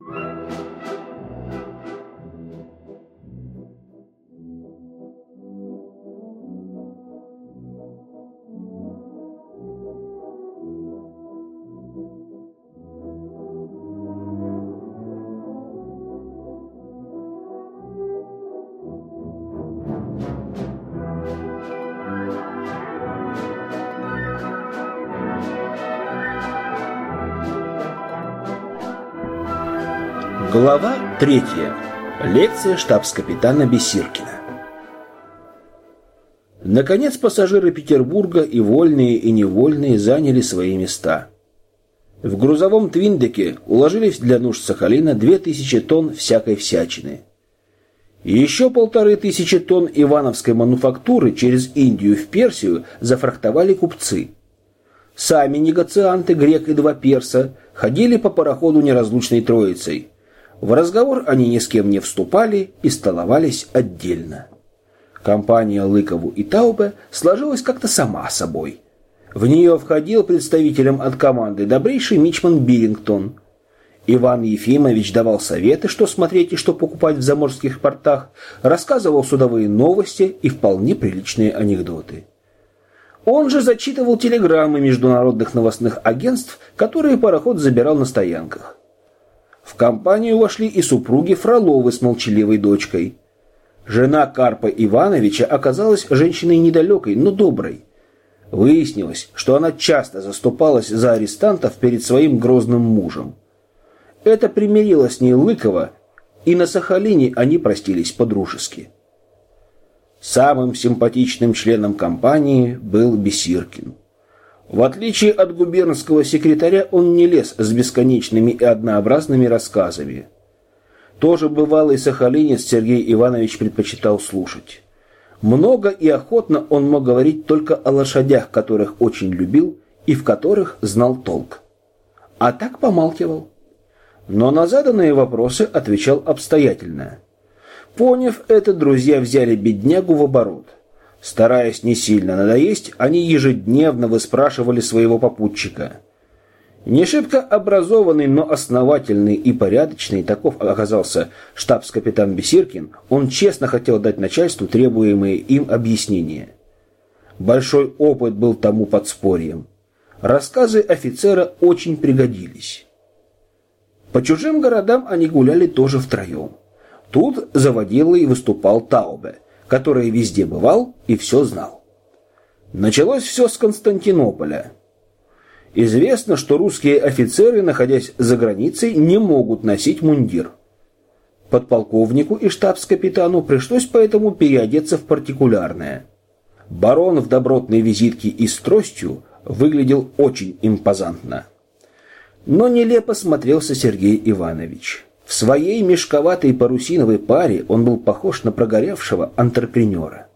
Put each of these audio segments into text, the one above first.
you Глава третья. Лекция штабс-капитана Бесиркина. Наконец пассажиры Петербурга и вольные, и невольные заняли свои места. В грузовом Твиндеке уложились для нужд Сахалина 2000 тонн всякой всячины. Еще полторы тысячи тонн ивановской мануфактуры через Индию в Персию зафрахтовали купцы. Сами негацианты, грек и два перса, ходили по пароходу неразлучной троицей – в разговор они ни с кем не вступали и столовались отдельно. Компания Лыкову и Таубе сложилась как-то сама собой. В нее входил представителем от команды добрейший мичман Биллингтон. Иван Ефимович давал советы, что смотреть и что покупать в заморских портах, рассказывал судовые новости и вполне приличные анекдоты. Он же зачитывал телеграммы международных новостных агентств, которые пароход забирал на стоянках. В компанию вошли и супруги Фроловы с молчаливой дочкой. Жена Карпа Ивановича оказалась женщиной недалекой, но доброй. Выяснилось, что она часто заступалась за арестантов перед своим грозным мужем. Это примирило с ней Лыкова, и на Сахалине они простились по-дружески. Самым симпатичным членом компании был Бесиркин. В отличие от губернского секретаря, он не лез с бесконечными и однообразными рассказами. Тоже бывалый сахалинец Сергей Иванович предпочитал слушать. Много и охотно он мог говорить только о лошадях, которых очень любил и в которых знал толк. А так помалкивал. Но на заданные вопросы отвечал обстоятельно. Поняв это, друзья взяли беднягу в оборот. Стараясь не сильно надоесть, они ежедневно выспрашивали своего попутчика. Не шибко образованный, но основательный и порядочный, таков оказался штабс-капитан Бесиркин, он честно хотел дать начальству требуемые им объяснения. Большой опыт был тому подспорьем. Рассказы офицера очень пригодились. По чужим городам они гуляли тоже втроем. Тут заводил и выступал Таубе – который везде бывал и все знал. Началось все с Константинополя. Известно, что русские офицеры, находясь за границей, не могут носить мундир. Подполковнику и штабс-капитану пришлось поэтому переодеться в партикулярное. Барон в добротной визитке и с тростью выглядел очень импозантно. Но нелепо смотрелся Сергей Иванович. В своей мешковатой парусиновой паре он был похож на прогоревшего антрепренера.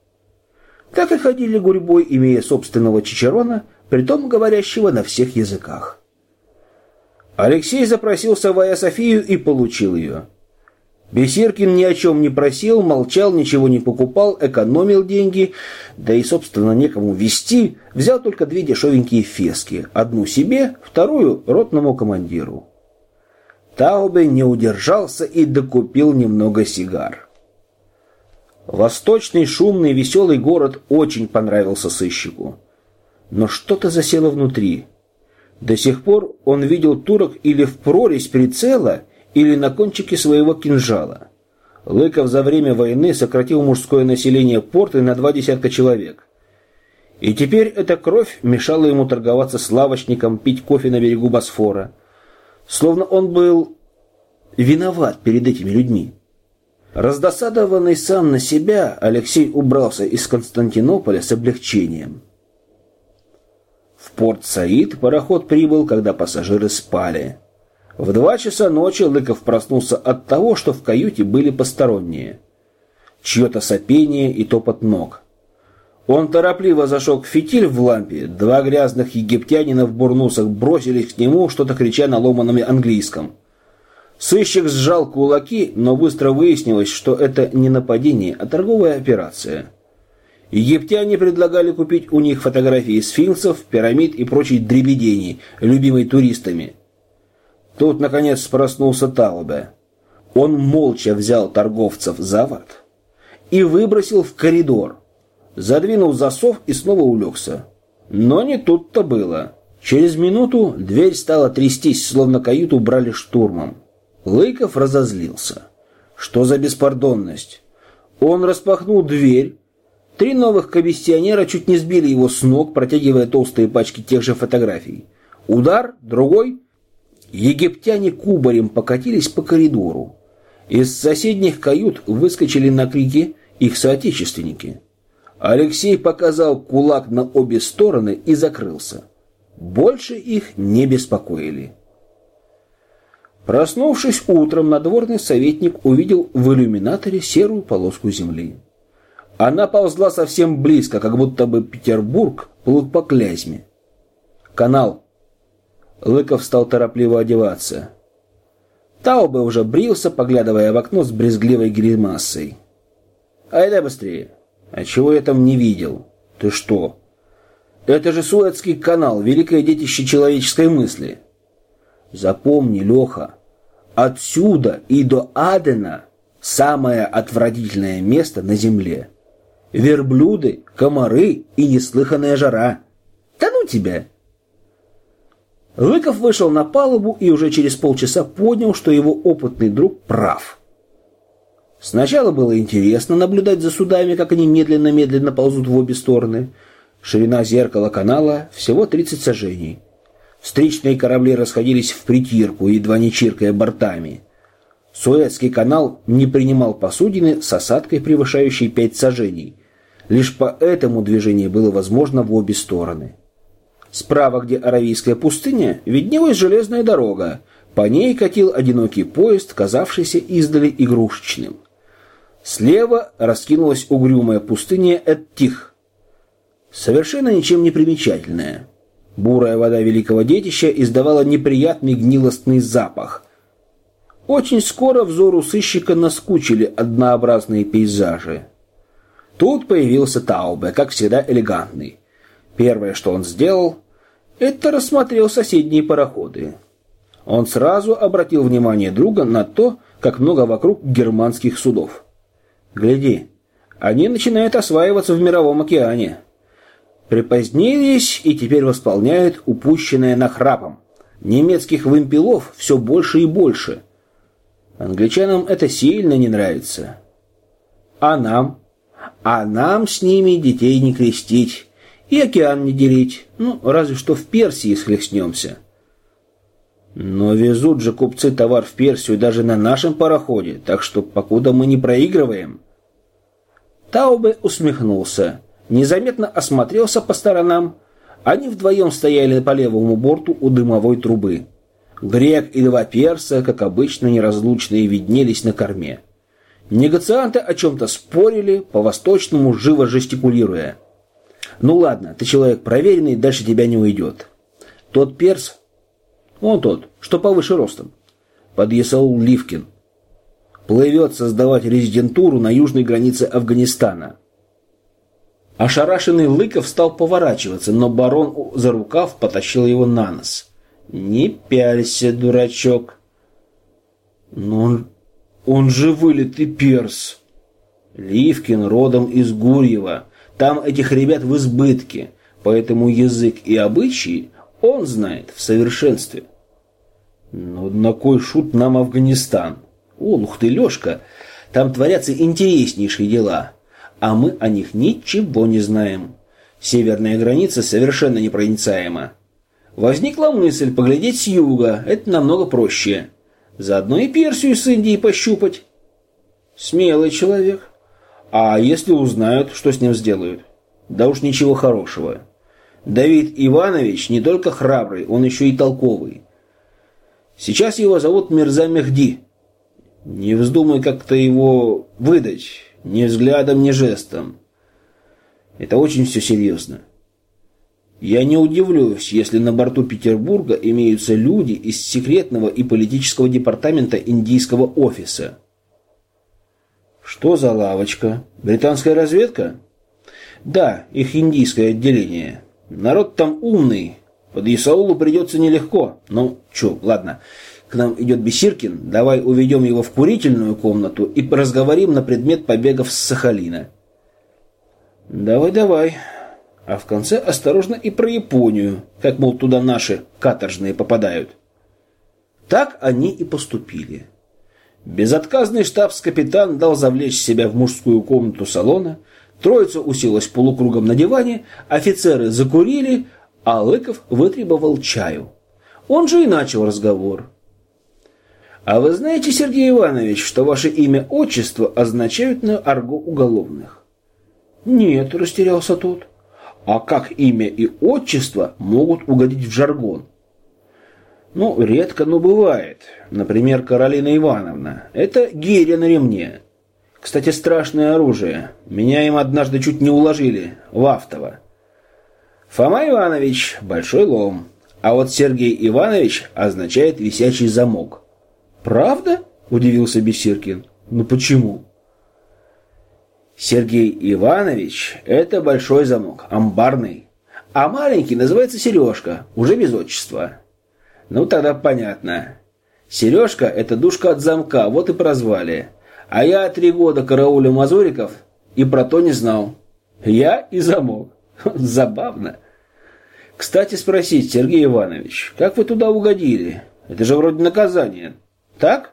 Так и ходили гурьбой, имея собственного чичерона, притом говорящего на всех языках. Алексей запросился в Айя Софию и получил ее. Бесиркин ни о чем не просил, молчал, ничего не покупал, экономил деньги, да и, собственно, некому вести, взял только две дешевенькие фески, одну себе, вторую ротному командиру. Таубе не удержался и докупил немного сигар. Восточный шумный веселый город очень понравился сыщику. Но что-то засело внутри. До сих пор он видел турок или в прорезь прицела, или на кончике своего кинжала. Лыков за время войны сократил мужское население порты на два десятка человек. И теперь эта кровь мешала ему торговаться с лавочником, пить кофе на берегу Босфора. Словно он был виноват перед этими людьми. Раздосадованный сам на себя, Алексей убрался из Константинополя с облегчением. В порт Саид пароход прибыл, когда пассажиры спали. В два часа ночи Лыков проснулся от того, что в каюте были посторонние. Чье-то сопение и топот ног. Он торопливо зашел фитиль в лампе. Два грязных египтянина в бурнусах бросились к нему, что-то крича на ломаном английском. Сыщик сжал кулаки, но быстро выяснилось, что это не нападение, а торговая операция. Египтяне предлагали купить у них фотографии сфинксов, пирамид и прочей дребедений, любимой туристами. Тут, наконец, проснулся Таубе. Он молча взял торговцев за ворот и выбросил в коридор. Задвинул засов и снова улегся. Но не тут-то было. Через минуту дверь стала трястись, словно каюту брали штурмом. Лыков разозлился. Что за беспардонность? Он распахнул дверь. Три новых комиссионера чуть не сбили его с ног, протягивая толстые пачки тех же фотографий. Удар, другой. Египтяне кубарем покатились по коридору. Из соседних кают выскочили на крики их соотечественники. Алексей показал кулак на обе стороны и закрылся. Больше их не беспокоили. Проснувшись утром, надворный советник увидел в иллюминаторе серую полоску земли. Она ползла совсем близко, как будто бы Петербург плыл по клязьме. Канал. Лыков стал торопливо одеваться. Таубе уже брился, поглядывая в окно с брезгливой гримасой. «Айда быстрее!» «А чего я там не видел?» «Ты что?» Это же Суэцкий канал, великое детище человеческой мысли. Запомни, Леха, отсюда и до Адена самое отвратительное место на земле. Верблюды, комары и неслыханная жара. Да ну тебя! Лыков вышел на палубу и уже через полчаса понял, что его опытный друг прав. Сначала было интересно наблюдать за судами, как они медленно-медленно ползут в обе стороны – Ширина зеркала канала всего 30 сажений. Встречные корабли расходились в притирку, едва не чиркая бортами. Суэцкий канал не принимал посудины с осадкой, превышающей 5 сажений. Лишь поэтому движение было возможно в обе стороны. Справа, где Аравийская пустыня, виднелась железная дорога. По ней катил одинокий поезд, казавшийся издали игрушечным. Слева раскинулась угрюмая пустыня Эттих, совершенно ничем не примечательная. Бурая вода великого детища издавала неприятный гнилостный запах. Очень скоро взору сыщика наскучили однообразные пейзажи. Тут появился Таубе, как всегда элегантный. Первое, что он сделал, это рассмотрел соседние пароходы. Он сразу обратил внимание друга на то, как много вокруг германских судов. «Гляди, они начинают осваиваться в мировом океане» припозднились и теперь восполняют упущенное нахрапом. Немецких вымпелов все больше и больше. Англичанам это сильно не нравится. А нам? А нам с ними детей не крестить и океан не делить. Ну, разве что в Персии схлестнемся. Но везут же купцы товар в Персию даже на нашем пароходе, так что покуда мы не проигрываем. Таубе усмехнулся незаметно осмотрелся по сторонам. Они вдвоем стояли по левому борту у дымовой трубы. Грек и два перса, как обычно, неразлучные, виднелись на корме. Негацианты о чем-то спорили, по-восточному живо жестикулируя. «Ну ладно, ты человек проверенный, дальше тебя не уйдет». Тот перс, он тот, что повыше ростом, подъясал Ливкин. Плывет создавать резидентуру на южной границе Афганистана. Ошарашенный Лыков стал поворачиваться, но барон за рукав потащил его на нос. «Не пялься, дурачок!» «Но он, он же вылитый перс!» Ливкин родом из Гурьева. Там этих ребят в избытке, поэтому язык и обычаи он знает в совершенстве. Но на кой шут нам Афганистан? Олух ты, Лешка, там творятся интереснейшие дела а мы о них ничего не знаем. Северная граница совершенно непроницаема. Возникла мысль поглядеть с юга, это намного проще. Заодно и Персию с Индией пощупать. Смелый человек. А если узнают, что с ним сделают? Да уж ничего хорошего. Давид Иванович не только храбрый, он еще и толковый. Сейчас его зовут Мирза Мехди. Не вздумай как-то его выдать. Ни взглядом, ни жестом. Это очень все серьезно. Я не удивлюсь, если на борту Петербурга имеются люди из секретного и политического департамента индийского офиса. Что за лавочка? Британская разведка? Да, их индийское отделение. Народ там умный. Под Исаулу придется нелегко. Ну, чё, ладно. к нам идет Бесиркин, давай уведем его в курительную комнату и разговорим на предмет побегов с Сахалина. Давай, давай. А в конце осторожно и про Японию, как, мол, туда наши каторжные попадают. Так они и поступили. Безотказный штабс-капитан дал завлечь себя в мужскую комнату салона, троица уселась полукругом на диване, офицеры закурили, а Лыков вытребовал чаю. Он же и начал разговор. «А вы знаете, Сергей Иванович, что ваше имя-отчество означают на арго уголовных?» «Нет», — растерялся тот. «А как имя и отчество могут угодить в жаргон?» Ну, редко, но бывает. Например, Каролина Ивановна. Это гиря на ремне. Кстати, страшное оружие. Меня им однажды чуть не уложили. В Автово. Фома Иванович – большой лом. А вот Сергей Иванович означает висячий замок. «Правда?» – удивился Бесиркин. «Ну почему?» Сергей Иванович – это большой замок, амбарный. А маленький называется сережка, уже без отчества. Ну, тогда понятно. Сережка — это душка от замка, вот и прозвали. А я три года караулю мазуриков и про то не знал. Я и замок. Забавно. Кстати, спросить, Сергей Иванович, как вы туда угодили? Это же вроде наказание. Так?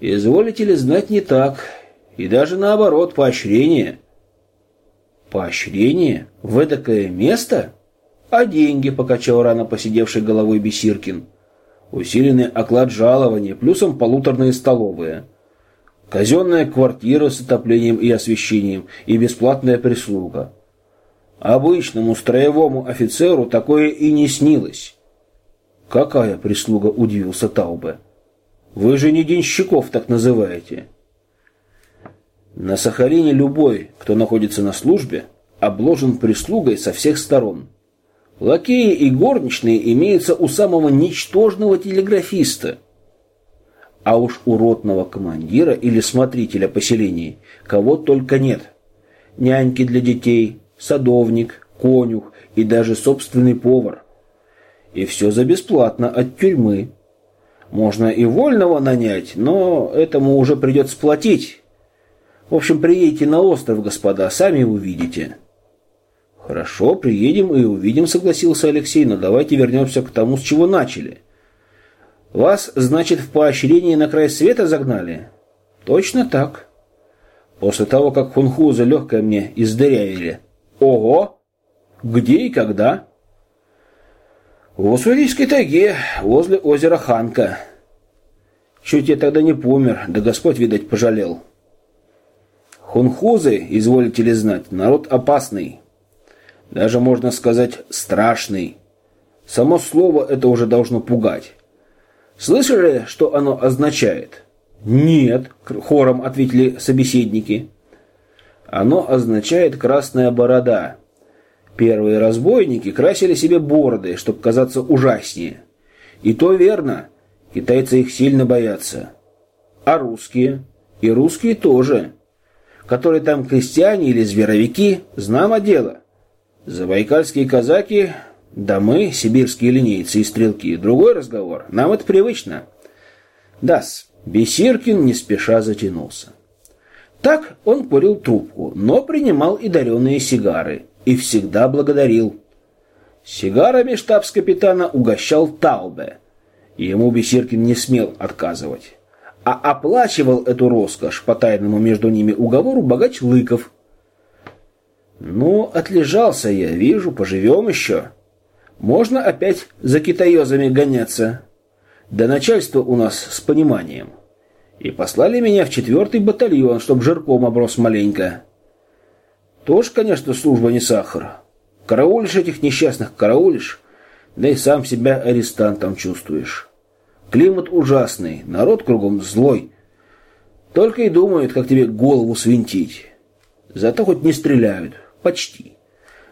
Изволите ли знать не так. И даже наоборот, поощрение. Поощрение? В эдакое место? А деньги, покачал рано посидевший головой Бесиркин. Усиленный оклад жалования, плюсом полуторные столовые. Казенная квартира с отоплением и освещением и бесплатная прислуга. Обычному строевому офицеру такое и не снилось. «Какая прислуга?» – удивился Таубе. «Вы же не денщиков так называете». На Сахалине любой, кто находится на службе, обложен прислугой со всех сторон. Лакеи и горничные имеются у самого ничтожного телеграфиста. А уж у ротного командира или смотрителя поселений кого только нет. Няньки для детей, садовник, конюх и даже собственный повар. И все за бесплатно от тюрьмы. Можно и вольного нанять, но этому уже придется платить. В общем, приедете на остров, господа, сами увидите. «Хорошо, приедем и увидим», — согласился Алексей, «но давайте вернемся к тому, с чего начали». «Вас, значит, в поощрении на край света загнали?» «Точно так». «После того, как хунхузы легкое мне издырявили». «Ого! Где и когда?» «В Уссурийской тайге, возле озера Ханка». «Чуть я тогда не помер, да Господь, видать, пожалел». «Хунхузы, изволите ли знать, народ опасный». Даже можно сказать страшный. Само слово это уже должно пугать. Слышали, что оно означает? Нет, хором ответили собеседники. Оно означает красная борода. Первые разбойники красили себе бороды, чтобы казаться ужаснее. И то верно. Китайцы их сильно боятся. А русские? И русские тоже. Которые там крестьяне или зверовики, знамо дело. Забайкальские казаки, да мы, сибирские линейцы и стрелки, другой разговор. Нам это привычно. Дас. Бесиркин не спеша затянулся. Так он курил трубку, но принимал и даренные сигары. И всегда благодарил. Сигарами штабс-капитана угощал Таубе. Ему Бесиркин не смел отказывать. А оплачивал эту роскошь по тайному между ними уговору богач Лыков – ну, отлежался я, вижу, поживем еще. Можно опять за китаёзами гоняться. Да начальство у нас с пониманием. И послали меня в четвертый батальон, чтоб жирком оброс маленько. Тоже, конечно, служба не сахар. Караулишь этих несчастных, караулишь, да и сам себя арестантом чувствуешь. Климат ужасный, народ кругом злой. Только и думают, как тебе голову свинтить. Зато хоть не стреляют. Почти.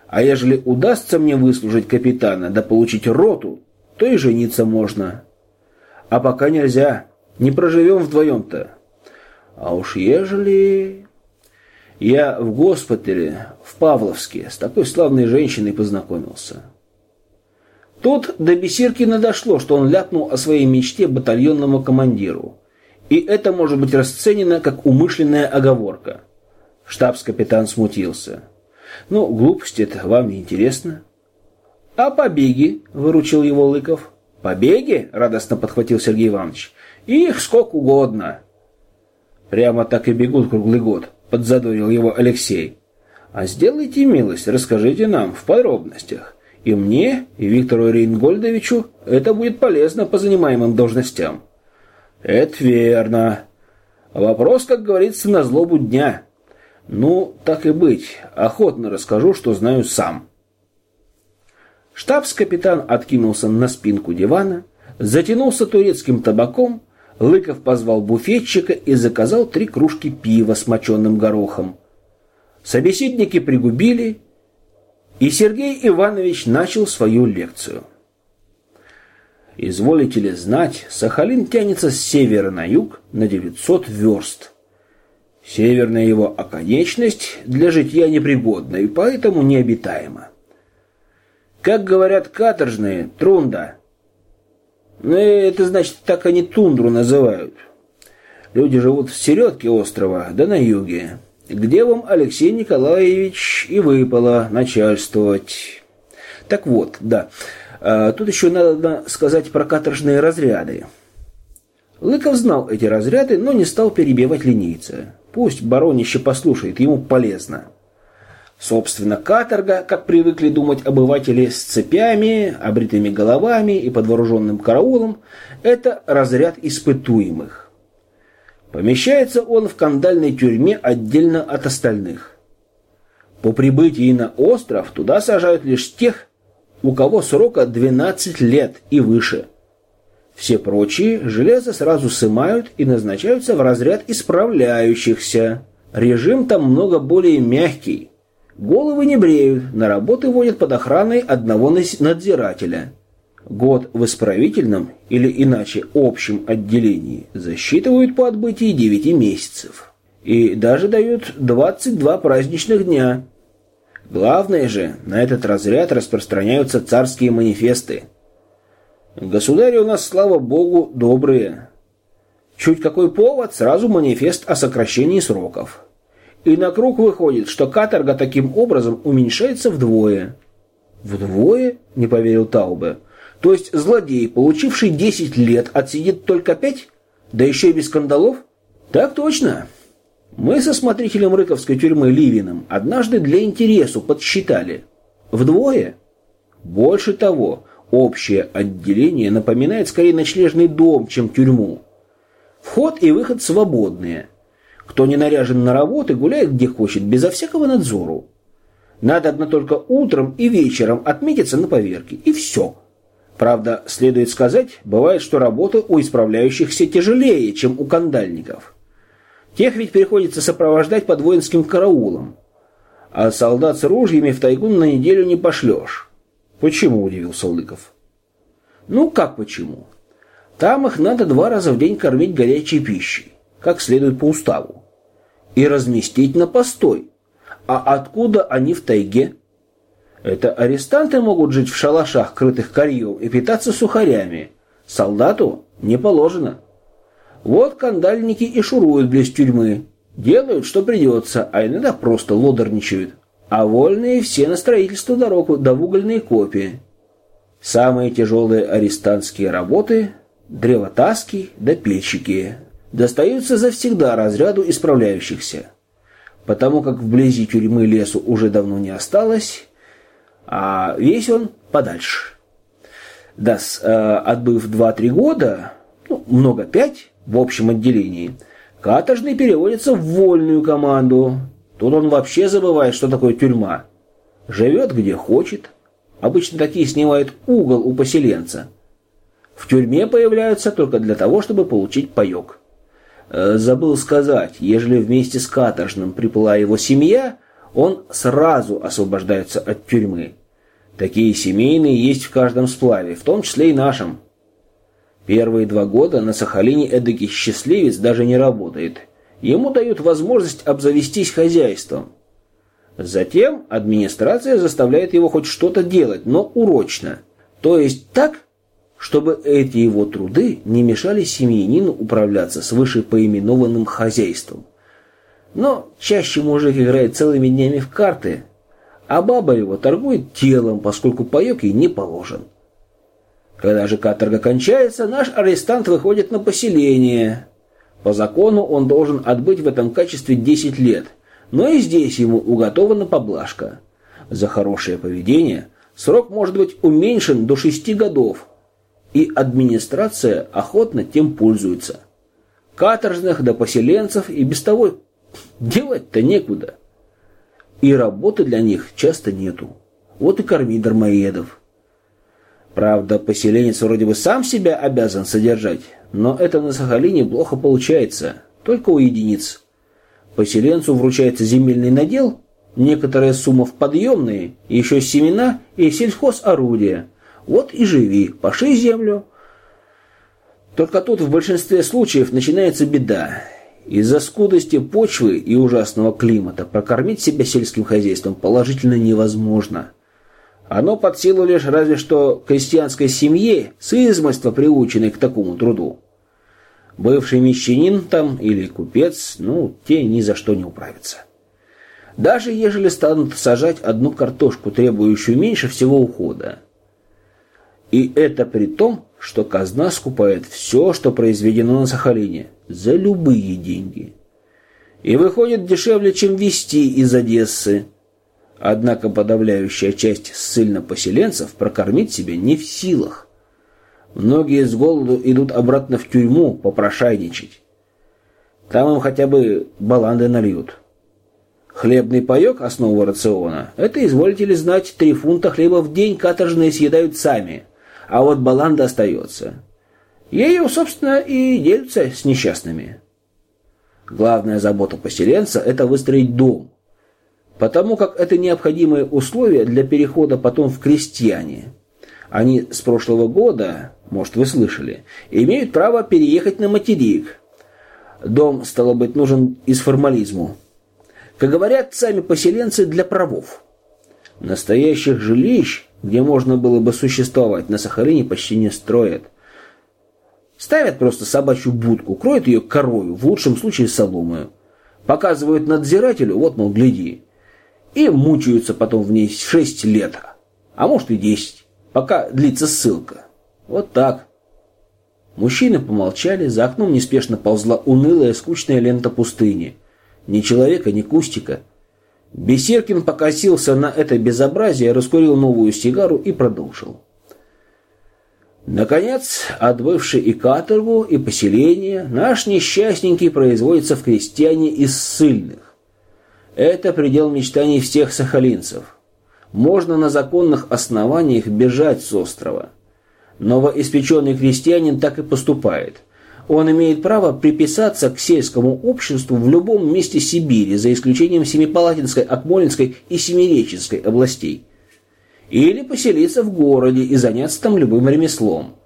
А ежели удастся мне выслужить капитана да получить роту, то и жениться можно. А пока нельзя. Не проживем вдвоем-то. А уж ежели... Я в госпитале в Павловске с такой славной женщиной познакомился. Тут до Бесиркина дошло, что он ляпнул о своей мечте батальонному командиру. И это может быть расценено как умышленная оговорка. Штабс-капитан смутился. «Ну, глупости это вам не интересно». «А побеги?» – выручил его Лыков. «Побеги?» – радостно подхватил Сергей Иванович. «Их сколько угодно». «Прямо так и бегут круглый год», – подзадорил его Алексей. «А сделайте милость, расскажите нам в подробностях. И мне, и Виктору Рейнгольдовичу это будет полезно по занимаемым должностям». «Это верно. Вопрос, как говорится, на злобу дня. Ну, так и быть, охотно расскажу, что знаю сам». Штабс-капитан откинулся на спинку дивана, затянулся турецким табаком, Лыков позвал буфетчика и заказал три кружки пива с моченым горохом. Собеседники пригубили, и Сергей Иванович начал свою лекцию. Изволите ли знать, Сахалин тянется с севера на юг на 900 верст. Северная его оконечность для житья непригодна и поэтому необитаема. Как говорят каторжные, трунда. Ну, это значит, так они тундру называют. Люди живут в середке острова, да на юге, где вам, Алексей Николаевич, и выпало начальствовать. Так вот, да, а, тут еще надо сказать про каторжные разряды. Лыков знал эти разряды, но не стал перебивать линейца. Пусть баронище послушает, ему полезно. Собственно, каторга, как привыкли думать обыватели с цепями, обритыми головами и под вооруженным караулом, это разряд испытуемых. Помещается он в кандальной тюрьме отдельно от остальных. По прибытии на остров туда сажают лишь тех, у кого срока 12 лет и выше. Все прочие железо сразу сымают и назначаются в разряд исправляющихся. Режим там много более мягкий. Головы не бреют, на работы водят под охраной одного надзирателя. Год в исправительном или иначе общем отделении засчитывают по отбытии 9 месяцев. И даже дают 22 праздничных дня. Главное же, на этот разряд распространяются царские манифесты. Государи у нас, слава богу, добрые. Чуть какой повод, сразу манифест о сокращении сроков. И на круг выходит, что каторга таким образом уменьшается вдвое. Вдвое? Не поверил Таубе. То есть злодей, получивший 10 лет, отсидит только 5? Да еще и без скандалов? Так точно. Мы со смотрителем Рыковской тюрьмы Ливиным однажды для интересу подсчитали. Вдвое? Больше того, общее отделение напоминает скорее ночлежный дом, чем тюрьму. Вход и выход свободные – кто не наряжен на работу, гуляет где хочет, безо всякого надзору. Надо одно только утром и вечером отметиться на поверке, и все. Правда, следует сказать, бывает, что работа у исправляющихся тяжелее, чем у кандальников. Тех ведь приходится сопровождать под воинским караулом. А солдат с ружьями в тайгу на неделю не пошлешь. Почему, удивился Лыков. Ну, как почему? Там их надо два раза в день кормить горячей пищей как следует по уставу, и разместить на постой. А откуда они в тайге? Это арестанты могут жить в шалашах, крытых корьем, и питаться сухарями. Солдату не положено. Вот кандальники и шуруют близ тюрьмы. Делают, что придется, а иногда просто лодорничают. А вольные все на строительство дорог да в угольные копии. Самые тяжелые арестантские работы – древотаски да пильщики достаются завсегда разряду исправляющихся, потому как вблизи тюрьмы лесу уже давно не осталось, а весь он подальше. Да, с, э, отбыв 2-3 года, ну, много пять в общем отделении, каторжный переводится в вольную команду. Тут он вообще забывает, что такое тюрьма. Живет где хочет. Обычно такие снимают угол у поселенца. В тюрьме появляются только для того, чтобы получить паёк. Э, забыл сказать, ежели вместе с каторжным приплыла его семья, он сразу освобождается от тюрьмы. Такие семейные есть в каждом сплаве, в том числе и нашем. Первые два года на Сахалине эдакий счастливец даже не работает. Ему дают возможность обзавестись хозяйством. Затем администрация заставляет его хоть что-то делать, но урочно. То есть так, чтобы эти его труды не мешали семьянину управляться с вышепоименованным хозяйством. Но чаще мужик играет целыми днями в карты, а баба его торгует телом, поскольку паёк ей не положен. Когда же каторга кончается, наш арестант выходит на поселение. По закону он должен отбыть в этом качестве 10 лет, но и здесь ему уготована поблажка. За хорошее поведение срок может быть уменьшен до 6 годов, и администрация охотно тем пользуется. Каторжных до поселенцев и без того делать-то некуда. И работы для них часто нету. Вот и корми дармоедов. Правда, поселенец вроде бы сам себя обязан содержать, но это на Сахалине плохо получается, только у единиц. Поселенцу вручается земельный надел, некоторая сумма в подъемные, еще семена и сельхозорудия. Вот и живи, паши землю. Только тут в большинстве случаев начинается беда. Из-за скудости почвы и ужасного климата прокормить себя сельским хозяйством положительно невозможно. Оно под силу лишь разве что крестьянской семье, с измольства приученной к такому труду. Бывший мещанин там или купец, ну, те ни за что не управятся. Даже ежели станут сажать одну картошку, требующую меньше всего ухода. И это при том, что казна скупает все, что произведено на Сахалине, за любые деньги. И выходит дешевле, чем везти из Одессы. Однако подавляющая часть ссыльно-поселенцев прокормить себя не в силах. Многие с голоду идут обратно в тюрьму попрошайничать. Там им хотя бы баланды нальют. Хлебный паек, основа рациона, это, изволите ли знать, три фунта хлеба в день каторжные съедают сами – а вот баланда остается. Ею, собственно, и делятся с несчастными. Главная забота поселенца – это выстроить дом, потому как это необходимое условие для перехода потом в крестьяне. Они с прошлого года, может, вы слышали, имеют право переехать на материк. Дом, стало быть, нужен из формализму. Как говорят сами поселенцы, для правов. Настоящих жилищ где можно было бы существовать, на Сахалине почти не строят. Ставят просто собачью будку, кроют ее корою, в лучшем случае соломою. Показывают надзирателю, вот, мол, гляди. И мучаются потом в ней шесть лет, а может и десять, пока длится ссылка. Вот так. Мужчины помолчали, за окном неспешно ползла унылая, скучная лента пустыни. Ни человека, ни кустика – Бесеркин покосился на это безобразие, раскурил новую сигару и продолжил. Наконец, отбывший и каторгу, и поселение, наш несчастненький производится в крестьяне из ссыльных. Это предел мечтаний всех сахалинцев. Можно на законных основаниях бежать с острова. Новоиспеченный крестьянин так и поступает – он имеет право приписаться к сельскому обществу в любом месте Сибири, за исключением Семипалатинской, Акмолинской и Семиреченской областей. Или поселиться в городе и заняться там любым ремеслом.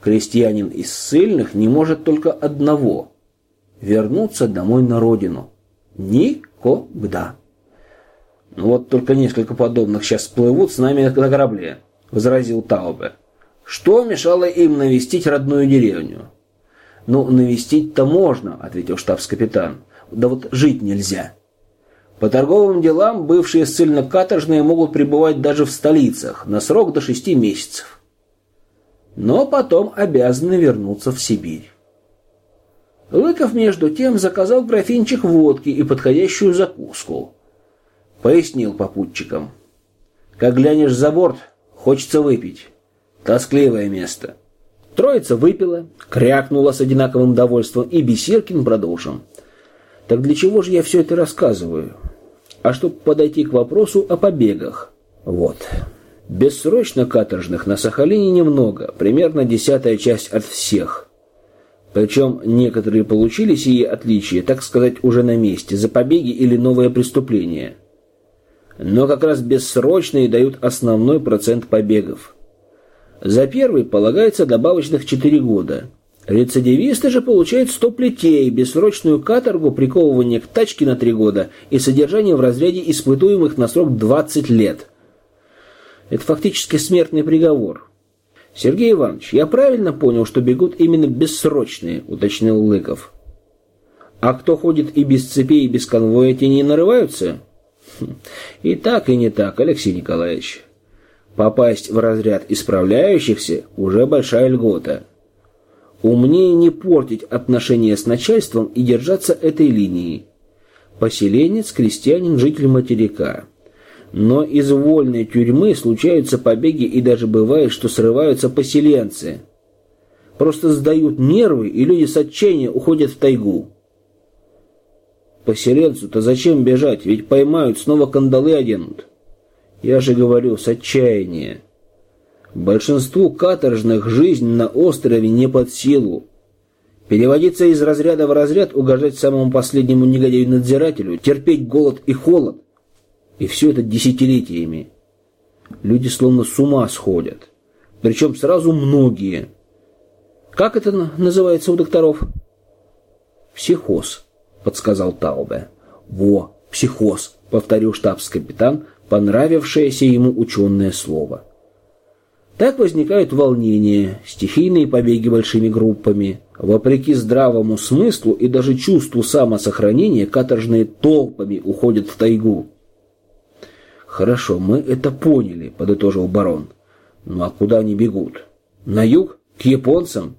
Крестьянин из ссыльных не может только одного – вернуться домой на родину. Никогда. Ну вот только несколько подобных сейчас плывут с нами на корабле, возразил Таубе. Что мешало им навестить родную деревню? «Ну, навестить-то можно», — ответил штабс-капитан. «Да вот жить нельзя». По торговым делам бывшие ссыльно-каторжные могут пребывать даже в столицах на срок до шести месяцев. Но потом обязаны вернуться в Сибирь. Лыков, между тем, заказал графинчик водки и подходящую закуску. Пояснил попутчикам. «Как глянешь за борт, хочется выпить. Тоскливое место». Троица выпила, крякнула с одинаковым довольством, и Бесеркин продолжил. Так для чего же я все это рассказываю? А чтобы подойти к вопросу о побегах. Вот. Бессрочно каторжных на Сахалине немного, примерно десятая часть от всех. Причем некоторые получили сие отличия, так сказать, уже на месте, за побеги или новое преступление. Но как раз бессрочные дают основной процент побегов. За первый полагается добавочных 4 года. Рецидивисты же получают 100 плетей, бессрочную каторгу, приковывание к тачке на 3 года и содержание в разряде испытуемых на срок 20 лет. Это фактически смертный приговор. Сергей Иванович, я правильно понял, что бегут именно бессрочные, уточнил Лыков. А кто ходит и без цепей, и без конвоя, те не нарываются? Хм, и так, и не так, Алексей Николаевич. Попасть в разряд исправляющихся уже большая льгота. Умнее не портить отношения с начальством и держаться этой линии. Поселенец, крестьянин, житель материка. Но из вольной тюрьмы случаются побеги и даже бывает, что срываются поселенцы. Просто сдают нервы, и люди с отчаяния уходят в тайгу. Поселенцу-то зачем бежать, ведь поймают, снова кандалы оденут. Я же говорю, с отчаяния. Большинству каторжных жизнь на острове не под силу. Переводиться из разряда в разряд, угождать самому последнему негодяю-надзирателю, терпеть голод и холод. И все это десятилетиями. Люди словно с ума сходят. Причем сразу многие. Как это называется у докторов? Психоз, подсказал Таубе. Во, психоз, повторил штабс-капитан, понравившееся ему ученое слово. Так возникают волнения, стихийные побеги большими группами. Вопреки здравому смыслу и даже чувству самосохранения, каторжные толпами уходят в тайгу. «Хорошо, мы это поняли», — подытожил барон. «Ну а куда они бегут? На юг? К японцам?»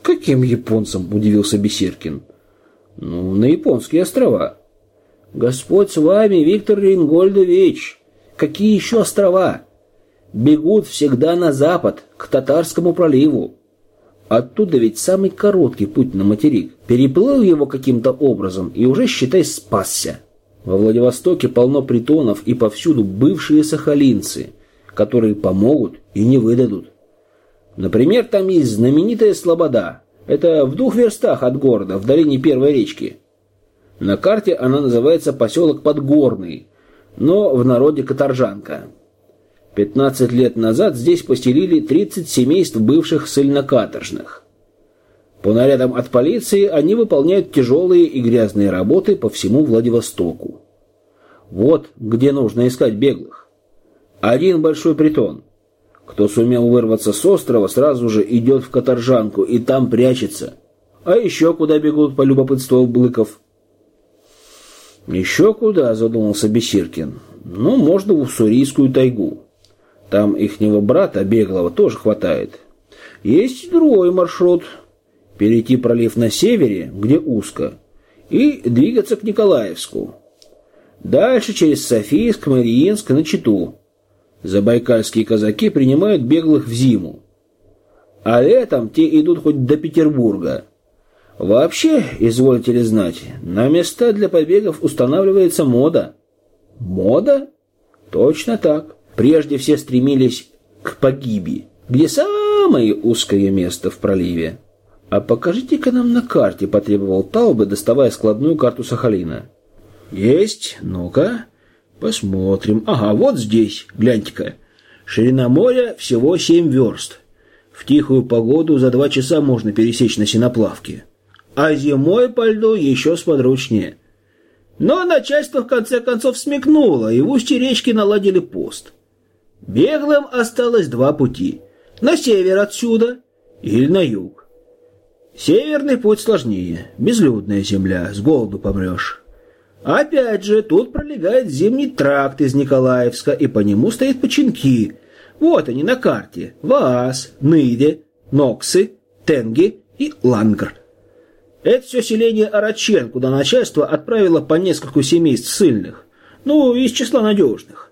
«Каким японцам?» — удивился Бесеркин. «Ну, на японские острова». «Господь с вами, Виктор Рингольдович! Какие еще острова?» бегут всегда на запад, к Татарскому проливу. Оттуда ведь самый короткий путь на материк. Переплыл его каким-то образом и уже, считай, спасся. Во Владивостоке полно притонов и повсюду бывшие сахалинцы, которые помогут и не выдадут. Например, там есть знаменитая Слобода. Это в двух верстах от города, в долине первой речки. На карте она называется поселок Подгорный, но в народе Каторжанка. 15 лет назад здесь поселили 30 семейств бывших ссыльнокаторжных. По нарядам от полиции они выполняют тяжелые и грязные работы по всему Владивостоку. Вот где нужно искать беглых. Один большой притон. Кто сумел вырваться с острова, сразу же идет в Каторжанку и там прячется. А еще куда бегут, полюбопытствовал Блыков. Еще куда, задумался Бесиркин. Ну, можно в Уссурийскую тайгу. Там ихнего брата, беглого, тоже хватает. Есть другой маршрут. Перейти пролив на севере, где узко, и двигаться к Николаевску. Дальше через Софийск, Мариинск на Читу. Забайкальские казаки принимают беглых в зиму. А летом те идут хоть до Петербурга. Вообще, извольте ли знать, на места для побегов устанавливается мода. Мода? Точно так. Прежде все стремились к погиби, где самое узкое место в проливе. «А покажите-ка нам на карте», — потребовал Таубе, доставая складную карту Сахалина. «Есть. Ну-ка. Посмотрим. Ага, вот здесь. Гляньте-ка. Ширина моря всего семь верст. В тихую погоду за два часа можно пересечь на синоплавке. А зимой по льду еще сподручнее. Но начальство в конце концов смекнуло, и в устье речки наладили пост. Беглым осталось два пути. На север отсюда или на юг. Северный путь сложнее. Безлюдная земля, с голоду помрешь. Опять же, тут пролегает зимний тракт из Николаевска, и по нему стоят починки. Вот они на карте. Ваас, Ныде, Ноксы, Тенги и Лангр. Это все селение Арачен, куда начальство отправило по нескольку семейств сильных. Ну, из числа надежных.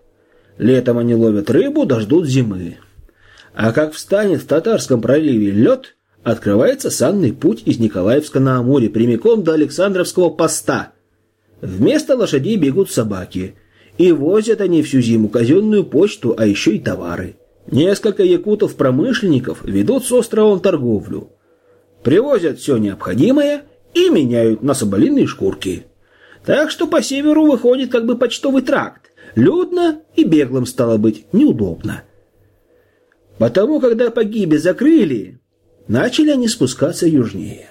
Летом они ловят рыбу, дождут зимы. А как встанет в Татарском проливе лед, открывается санный путь из Николаевска на Амуре прямиком до Александровского поста. Вместо лошадей бегут собаки. И возят они всю зиму казенную почту, а еще и товары. Несколько якутов-промышленников ведут с островом торговлю. Привозят все необходимое и меняют на соболиные шкурки. Так что по северу выходит как бы почтовый тракт. Людно и беглым стало быть неудобно. Потому, когда погиби закрыли, начали они спускаться южнее.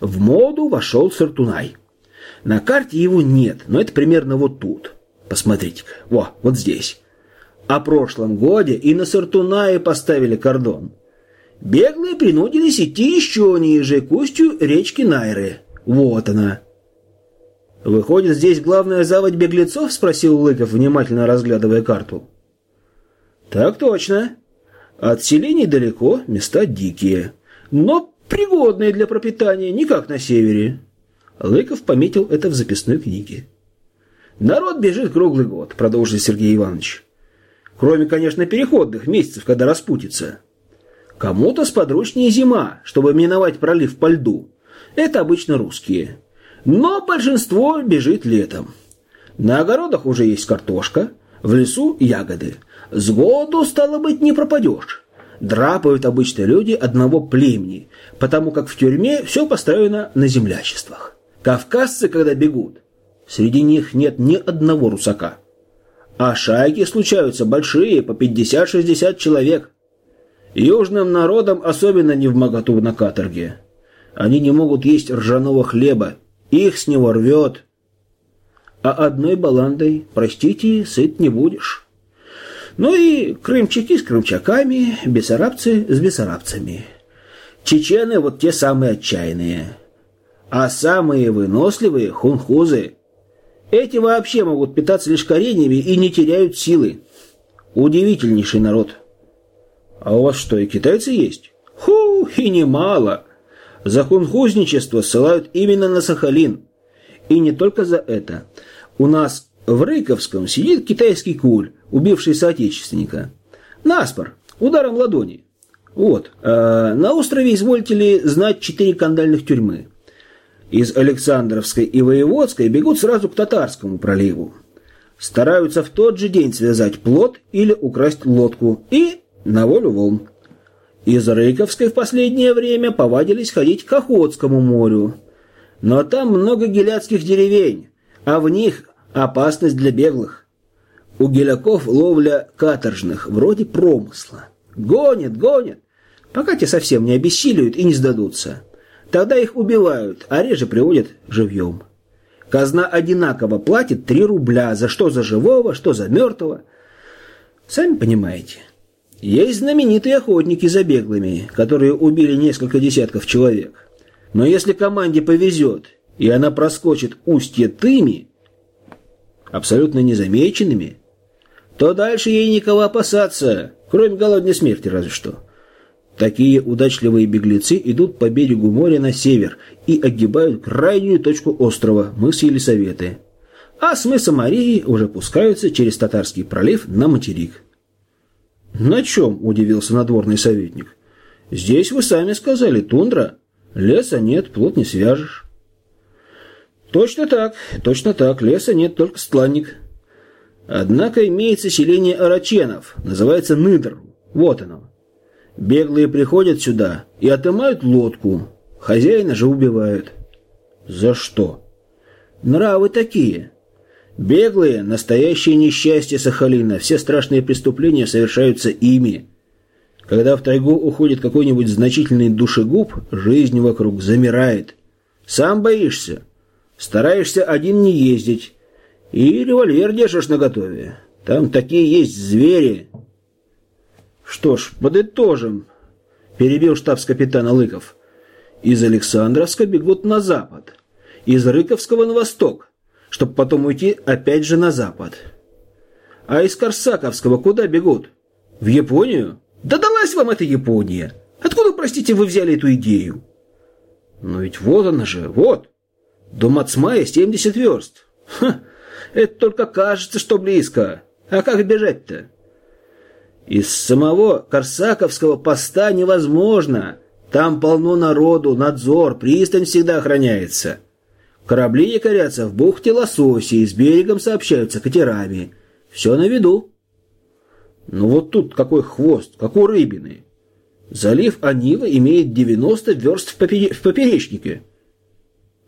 В моду вошел Сартунай. На карте его нет, но это примерно вот тут. Посмотрите, во, вот здесь. О прошлом годе и на Сартунае поставили кордон. Беглые принудились идти еще ниже, к устью речки Найры. Вот она. «Выходит, здесь главная заводь беглецов?» – спросил Лыков, внимательно разглядывая карту. «Так точно. От селений далеко, места дикие. Но пригодные для пропитания, не как на севере». Лыков пометил это в записной книге. «Народ бежит круглый год», – продолжил Сергей Иванович. «Кроме, конечно, переходных месяцев, когда распутится. Кому-то сподручнее зима, чтобы миновать пролив по льду. Это обычно русские. Но большинство бежит летом. На огородах уже есть картошка, в лесу ягоды. С году, стало быть, не пропадешь. Драпают обычно люди одного племени, потому как в тюрьме все построено на землячествах. Кавказцы, когда бегут, среди них нет ни одного русака. А шайки случаются большие, по 50-60 человек. Южным народам особенно не в моготу на каторге. Они не могут есть ржаного хлеба, их с него рвет. А одной баландой, простите, сыт не будешь. Ну и крымчаки с крымчаками, бессарабцы с бессарабцами. Чечены вот те самые отчаянные. А самые выносливые — хунхузы. Эти вообще могут питаться лишь кореньями и не теряют силы. Удивительнейший народ. А у вас что, и китайцы есть? Ху, и немало. За хунхузничество ссылают именно на Сахалин. И не только за это. У нас в Рыковском сидит китайский куль, убивший соотечественника. Наспор, ударом ладони. Вот. А на острове, извольте ли знать, четыре кандальных тюрьмы. Из Александровской и Воеводской бегут сразу к Татарскому проливу. Стараются в тот же день связать плот или украсть лодку и на волю волн. Из Рыковской в последнее время повадились ходить к Охотскому морю. Но там много геляцких деревень, а в них опасность для беглых. У геляков ловля каторжных, вроде промысла. Гонят, гонят, пока те совсем не обессиливают и не сдадутся. Тогда их убивают, а реже приводят живьем. Казна одинаково платит 3 рубля, за что за живого, что за мертвого. Сами понимаете. Есть знаменитые охотники за беглыми, которые убили несколько десятков человек. Но если команде повезет, и она проскочит устье тыми, абсолютно незамеченными, то дальше ей никого опасаться, кроме голодной смерти разве что. Такие удачливые беглецы идут по берегу моря на север и огибают крайнюю точку острова, мыс Елисаветы. А с мыса Марии уже пускаются через Татарский пролив на материк. «На чем?» – удивился надворный советник. «Здесь вы сами сказали, тундра. Леса нет, плот не свяжешь». «Точно так, точно так. Леса нет, только стланник. Однако имеется селение араченов, называется Ныдр. Вот оно. Беглые приходят сюда и отымают лодку. Хозяина же убивают». «За что?» «Нравы такие. Беглые – настоящее несчастье Сахалина. Все страшные преступления совершаются ими. Когда в тайгу уходит какой-нибудь значительный душегуб, жизнь вокруг замирает. Сам боишься. Стараешься один не ездить. И револьвер держишь наготове. Там такие есть звери. Что ж, подытожим, перебил штабс-капитан Лыков. Из Александровска бегут на запад, из Рыковского на восток чтобы потом уйти опять же на запад. А из Корсаковского куда бегут? В Японию? Да далась вам эта Япония! Откуда, простите, вы взяли эту идею? Но ведь вот она же, вот. До Мацмая 70 верст. Ха, это только кажется, что близко. А как бежать-то? Из самого Корсаковского поста невозможно. Там полно народу, надзор, пристань всегда охраняется. Корабли якорятся в бухте Лососи, с берегом сообщаются катерами. Все на виду. Ну вот тут какой хвост, как у рыбины. Залив Анива имеет 90 верст в, попери... в поперечнике.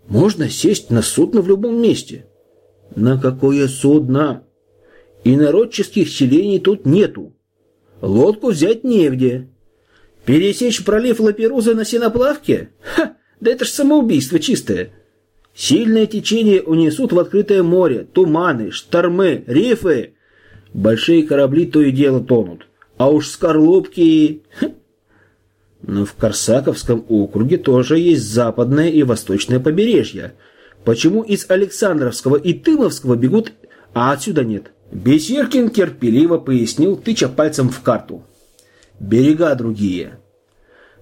Можно сесть на судно в любом месте. На какое судно? Инородческих селений тут нету. Лодку взять негде. Пересечь пролив Лаперуза на сеноплавке? Ха! Да это ж самоубийство чистое. Сильное течение унесут в открытое море, туманы, штормы, рифы. Большие корабли то и дело тонут. А уж скорлупки... Но в Корсаковском округе тоже есть западное и восточное побережье. Почему из Александровского и Тымовского бегут, а отсюда нет? Бесеркин терпеливо пояснил, тыча пальцем в карту. Берега другие.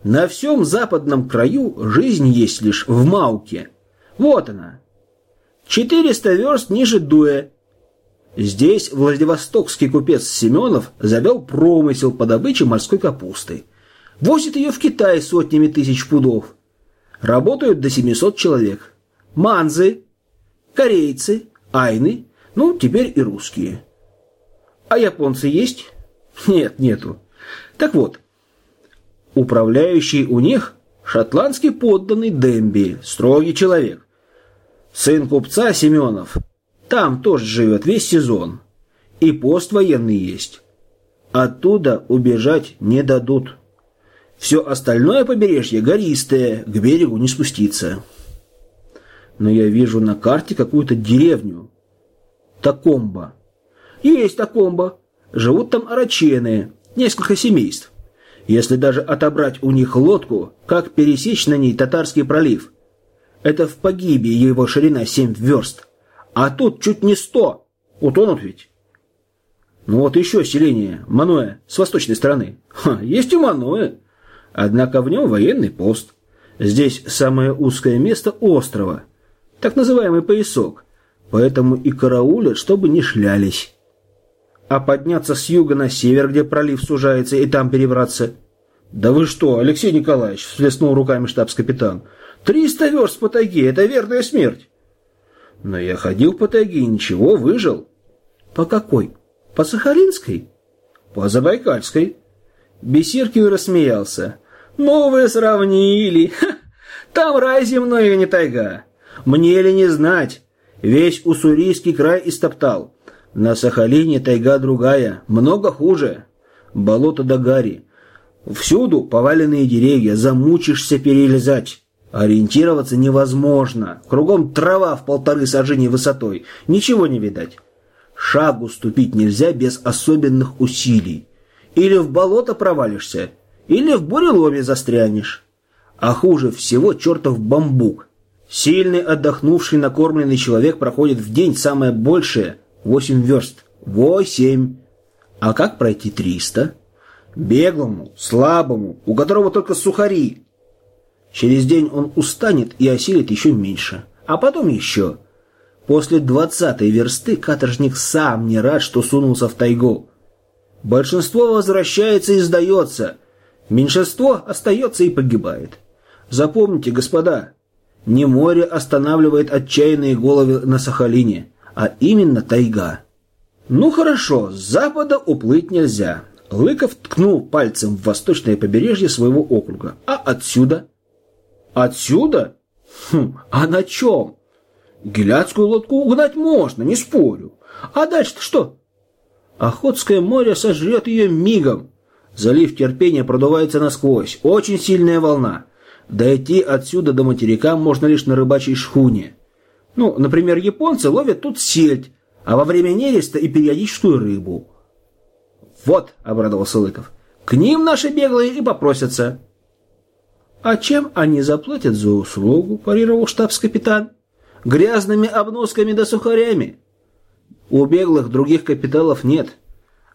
На всем западном краю жизнь есть лишь в Мауке. Вот она. 400 верст ниже Дуэ. Здесь Владивостокский купец Семенов завел промысел по добыче морской капусты. Возит ее в Китай сотнями тысяч пудов. Работают до 700 человек. Манзы, корейцы, айны, ну, теперь и русские. А японцы есть? Нет, нету. Так вот, управляющий у них шотландский подданный Демби, строгий человек. Сын купца Семенов. Там тоже живет весь сезон. И пост военный есть. Оттуда убежать не дадут. Все остальное побережье гористое, к берегу не спуститься. Но я вижу на карте какую-то деревню. Такомба. Есть Такомба. Живут там арачены, несколько семейств. Если даже отобрать у них лодку, как пересечь на ней Татарский пролив? Это в погибе его ширина семь верст. А тут чуть не сто. Утонут ведь. Ну вот еще селение, Маноэ, с восточной стороны. Ха, есть и Маноэ. Однако в нем военный пост. Здесь самое узкое место острова, так называемый поясок, поэтому и караулят, чтобы не шлялись. А подняться с юга на север, где пролив сужается, и там перебраться? Да вы что, Алексей Николаевич, всплеснул руками штабс-капитан. Триста верст по тайге, это верная смерть. Но я ходил по тайге ничего, выжил. По какой? По Сахалинской? По Забайкальской. Бесиркин рассмеялся. «Ну вы сравнили! Ха! Там рай земной, а не тайга! Мне ли не знать? Весь Уссурийский край истоптал. На Сахалине тайга другая, много хуже. Болото до гари. Всюду поваленные деревья, замучишься перелезать. Ориентироваться невозможно. Кругом трава в полторы сажени высотой. Ничего не видать. Шагу ступить нельзя без особенных усилий. Или в болото провалишься, или в буреломе застрянешь. А хуже всего чертов бамбук. Сильный, отдохнувший, накормленный человек проходит в день самое большее – восемь верст. Восемь. А как пройти триста? Беглому, слабому, у которого только сухари. Через день он устанет и осилит еще меньше. А потом еще. После двадцатой версты каторжник сам не рад, что сунулся в тайгу. Большинство возвращается и сдается – Меньшинство остается и погибает. Запомните, господа, не море останавливает отчаянные головы на Сахалине, а именно тайга. Ну хорошо, с запада уплыть нельзя. Лыков ткнул пальцем в восточное побережье своего округа. А отсюда? Отсюда? Хм, а на чем? Геляцкую лодку угнать можно, не спорю. А дальше-то что? Охотское море сожрет ее мигом. Залив терпения продувается насквозь. Очень сильная волна. Дойти отсюда до материка можно лишь на рыбачьей шхуне. Ну, например, японцы ловят тут сельдь, а во время нереста и периодическую рыбу. «Вот», — обрадовался Лыков, — «к ним наши беглые и попросятся». «А чем они заплатят за услугу?» – парировал штабс-капитан. «Грязными обносками да сухарями. У беглых других капиталов нет.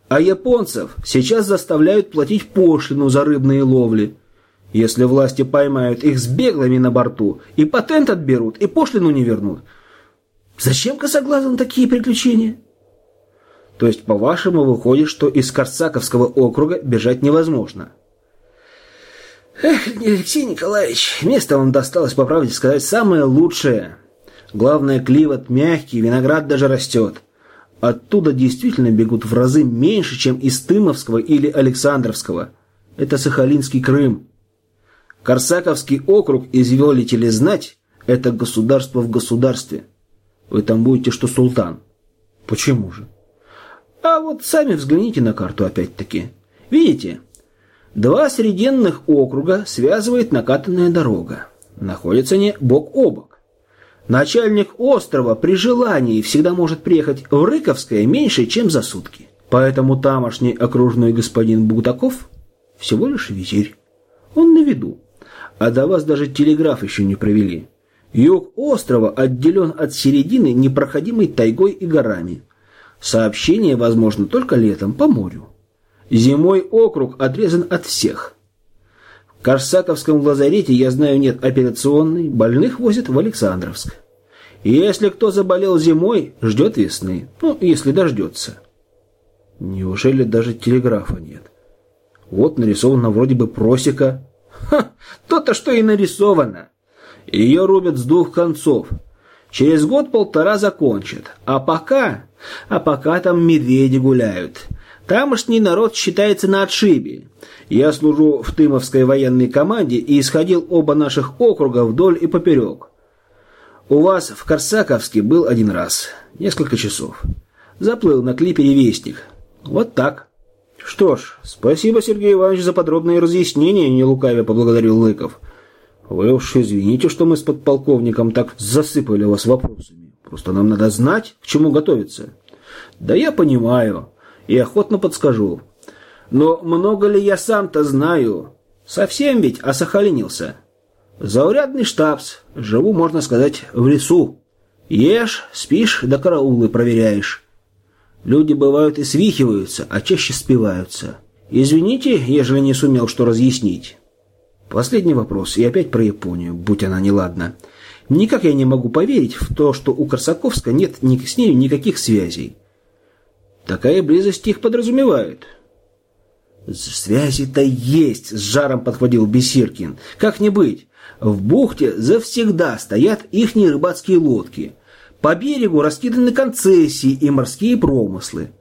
А японцев сейчас заставляют платить пошлину за рыбные ловли. Если власти поймают их с беглыми на борту, и патент отберут, и пошлину не вернут. Зачем косоглазым такие приключения? То есть, по-вашему, выходит, что из Корсаковского округа бежать невозможно? Эх, Алексей Николаевич, место вам досталось, по правде сказать, самое лучшее. Главное, климат мягкий, виноград даже растет. Оттуда действительно бегут в разы меньше, чем из Тымовского или Александровского. Это Сахалинский Крым. Корсаковский округ, изволите ли знать, это государство в государстве. Вы там будете, что султан. Почему же? А вот сами взгляните на карту опять-таки. Видите? Два срединных округа связывает накатанная дорога. Находятся они бок о бок. Начальник острова при желании всегда может приехать в Рыковское меньше, чем за сутки. Поэтому тамошний окружной господин Бугдаков всего лишь визирь. Он на виду. А до вас даже телеграф еще не провели. Юг острова отделен от середины непроходимой тайгой и горами. Сообщение возможно только летом по морю. Зимой округ отрезан от всех. В Корсаковском лазарете, я знаю, нет операционной, больных возят в Александровск. Если кто заболел зимой, ждет весны. Ну, если дождется. Неужели даже телеграфа нет? Вот нарисована вроде бы просека. Ха, то-то, что и нарисовано. Ее рубят с двух концов. Через год-полтора закончат. А пока... А пока там медведи гуляют. Тамошний народ считается на отшибе. Я служу в Тымовской военной команде и исходил оба наших округа вдоль и поперек. У вас в Корсаковске был один раз. Несколько часов. Заплыл на клипере «Вестник». Вот так. Что ж, спасибо, Сергей Иванович, за подробные разъяснения, не лукавя поблагодарил Лыков. Вы уж извините, что мы с подполковником так засыпали вас вопросами. Просто нам надо знать, к чему готовиться. Да я понимаю и охотно подскажу. Но много ли я сам-то знаю? Совсем ведь осохоленился. Заурядный штабс. Живу, можно сказать, в лесу. Ешь, спишь, да караулы проверяешь. Люди бывают и свихиваются, а чаще спиваются. Извините, ежели не сумел что разъяснить. Последний вопрос, и опять про Японию, будь она неладна. Никак я не могу поверить в то, что у Корсаковска нет ни с нею никаких связей. Такая близость их подразумевает. «Связи-то есть!» — с жаром подхватил Бесиркин. «Как не быть? В бухте завсегда стоят ихние рыбацкие лодки. По берегу раскиданы концессии и морские промыслы.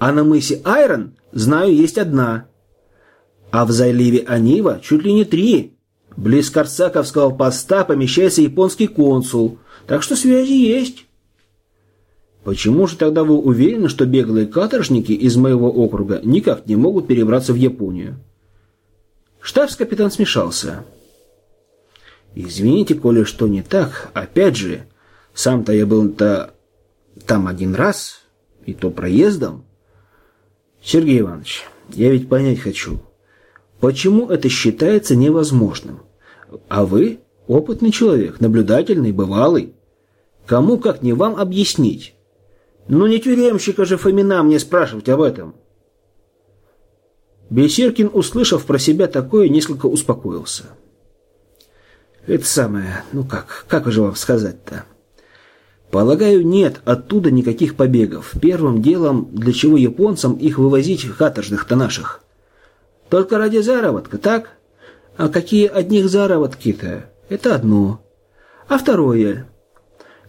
А на мысе Айрон, знаю, есть одна. А в заливе Анива чуть ли не три. Близ Корсаковского поста помещается японский консул, так что связи есть. Почему же тогда вы уверены, что беглые каторжники из моего округа никак не могут перебраться в Японию? Штабс-капитан смешался. Извините, коли что не так, опять же, сам-то я был-то там один раз, и то проездом. Сергей Иванович, я ведь понять хочу, почему это считается невозможным? А вы опытный человек, наблюдательный, бывалый. Кому, как не вам, объяснить? Ну не тюремщика же Фомина мне спрашивать об этом. Бесеркин, услышав про себя такое, несколько успокоился. Это самое, ну как, как же вам сказать-то? Полагаю, нет оттуда никаких побегов. Первым делом, для чего японцам их вывозить каторжных-то наших? Только ради заработка, так? А какие одних заработки-то? Это одно. А второе.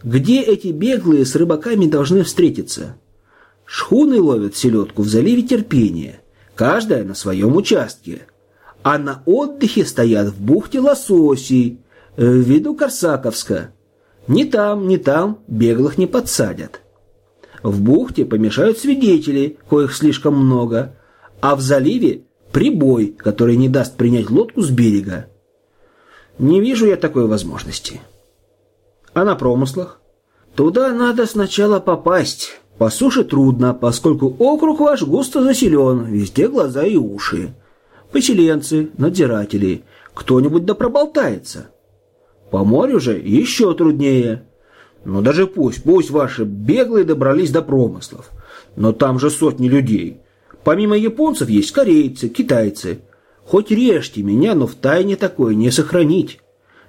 Где эти беглые с рыбаками должны встретиться? Шхуны ловят селедку в заливе терпения, каждая на своем участке. А на отдыхе стоят в бухте лососей, в виду Корсаковска. Ни там, ни там беглых не подсадят. В бухте помешают свидетели, коих слишком много, а в заливе прибой, который не даст принять лодку с берега. Не вижу я такой возможности. А на промыслах? Туда надо сначала попасть. По суше трудно, поскольку округ ваш густо заселен, везде глаза и уши. Поселенцы, надзиратели, кто-нибудь да проболтается. По морю же еще труднее. Но даже пусть, пусть ваши беглые добрались до промыслов. Но там же сотни людей. Помимо японцев есть корейцы, китайцы. Хоть режьте меня, но в тайне такое не сохранить.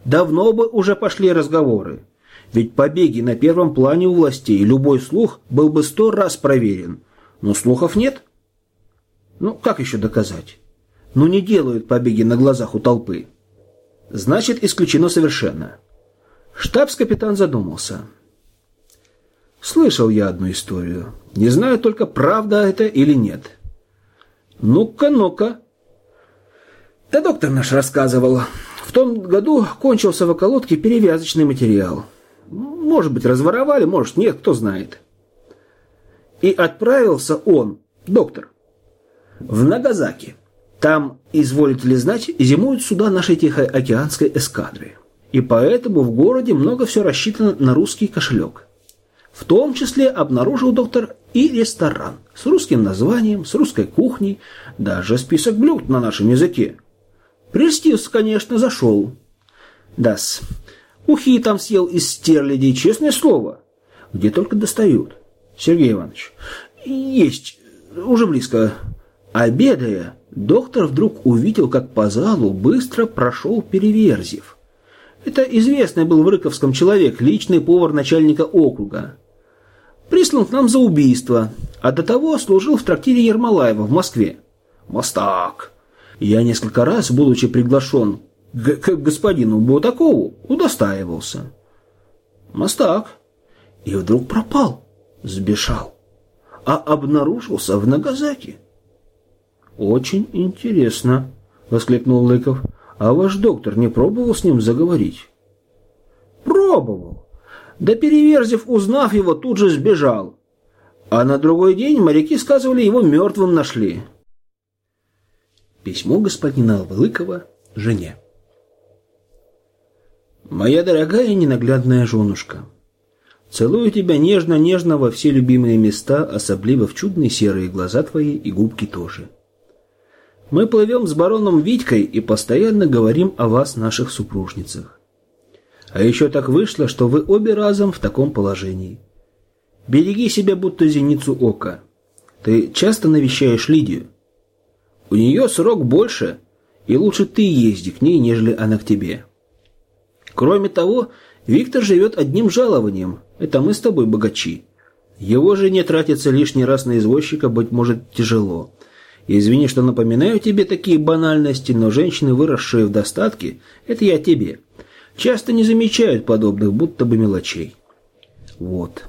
Давно бы уже пошли разговоры. Ведь побеги на первом плане у властей, любой слух был бы сто раз проверен. Но слухов нет. Ну, как еще доказать? Ну, не делают побеги на глазах у толпы. Значит, исключено совершенно. Штабс-капитан задумался. Слышал я одну историю. Не знаю только, правда это или нет. Ну-ка, ну-ка. Да доктор наш рассказывал. В том году кончился в околотке перевязочный материал. Может быть, разворовали, может, нет, кто знает. И отправился он, доктор, в Нагазаки. Там, изволите ли знать, зимуют суда нашей Тихоокеанской эскадры. И поэтому в городе много все рассчитано на русский кошелек. В том числе обнаружил доктор и ресторан с русским названием, с русской кухней, даже список блюд на нашем языке. Прельстился, конечно, зашел. Дас. Ухи там съел из стерлядей, честное слово. Где только достают. Сергей Иванович. Есть. Уже близко. Обедая, доктор вдруг увидел, как по залу быстро прошел Переверзев. Это известный был в Рыковском человек, личный повар начальника округа. Прислан к нам за убийство, а до того служил в трактире Ермолаева в Москве. Мастак. Я несколько раз, будучи приглашен к, господину Бутакову, удостаивался. Мастак. И вдруг пропал, сбежал, а обнаружился в Нагазаки. «Очень интересно», — воскликнул Лыков. «А ваш доктор не пробовал с ним заговорить?» «Пробовал. Да Переверзев, узнав его, тут же сбежал. А на другой день моряки сказывали, его мертвым нашли». Письмо господина Лыкова жене. «Моя дорогая ненаглядная женушка, целую тебя нежно-нежно во все любимые места, особливо в чудные серые глаза твои и губки тоже». Мы плывем с бароном Витькой и постоянно говорим о вас, наших супружницах. А еще так вышло, что вы обе разом в таком положении. Береги себя, будто зеницу ока. Ты часто навещаешь Лидию. У нее срок больше, и лучше ты езди к ней, нежели она к тебе. Кроме того, Виктор живет одним жалованием. Это мы с тобой богачи. Его же не тратится лишний раз на извозчика, быть может, тяжело. Извини, что напоминаю тебе такие банальности, но женщины, выросшие в достатке, это я тебе, часто не замечают подобных будто бы мелочей. Вот.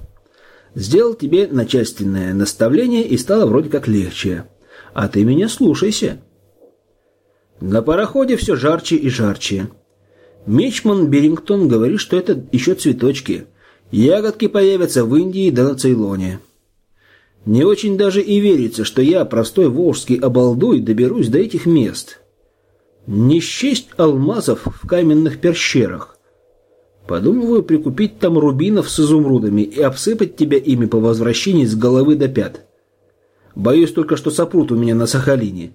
Сделал тебе начальственное наставление и стало вроде как легче. А ты меня слушайся. На пароходе все жарче и жарче. Мичман Берингтон говорит, что это еще цветочки. Ягодки появятся в Индии да на Цейлоне. Не очень даже и верится, что я, простой волжский обалдуй, доберусь до этих мест. Не счесть алмазов в каменных пещерах. Подумываю прикупить там рубинов с изумрудами и обсыпать тебя ими по возвращении с головы до пят. Боюсь только, что сопрут у меня на Сахалине.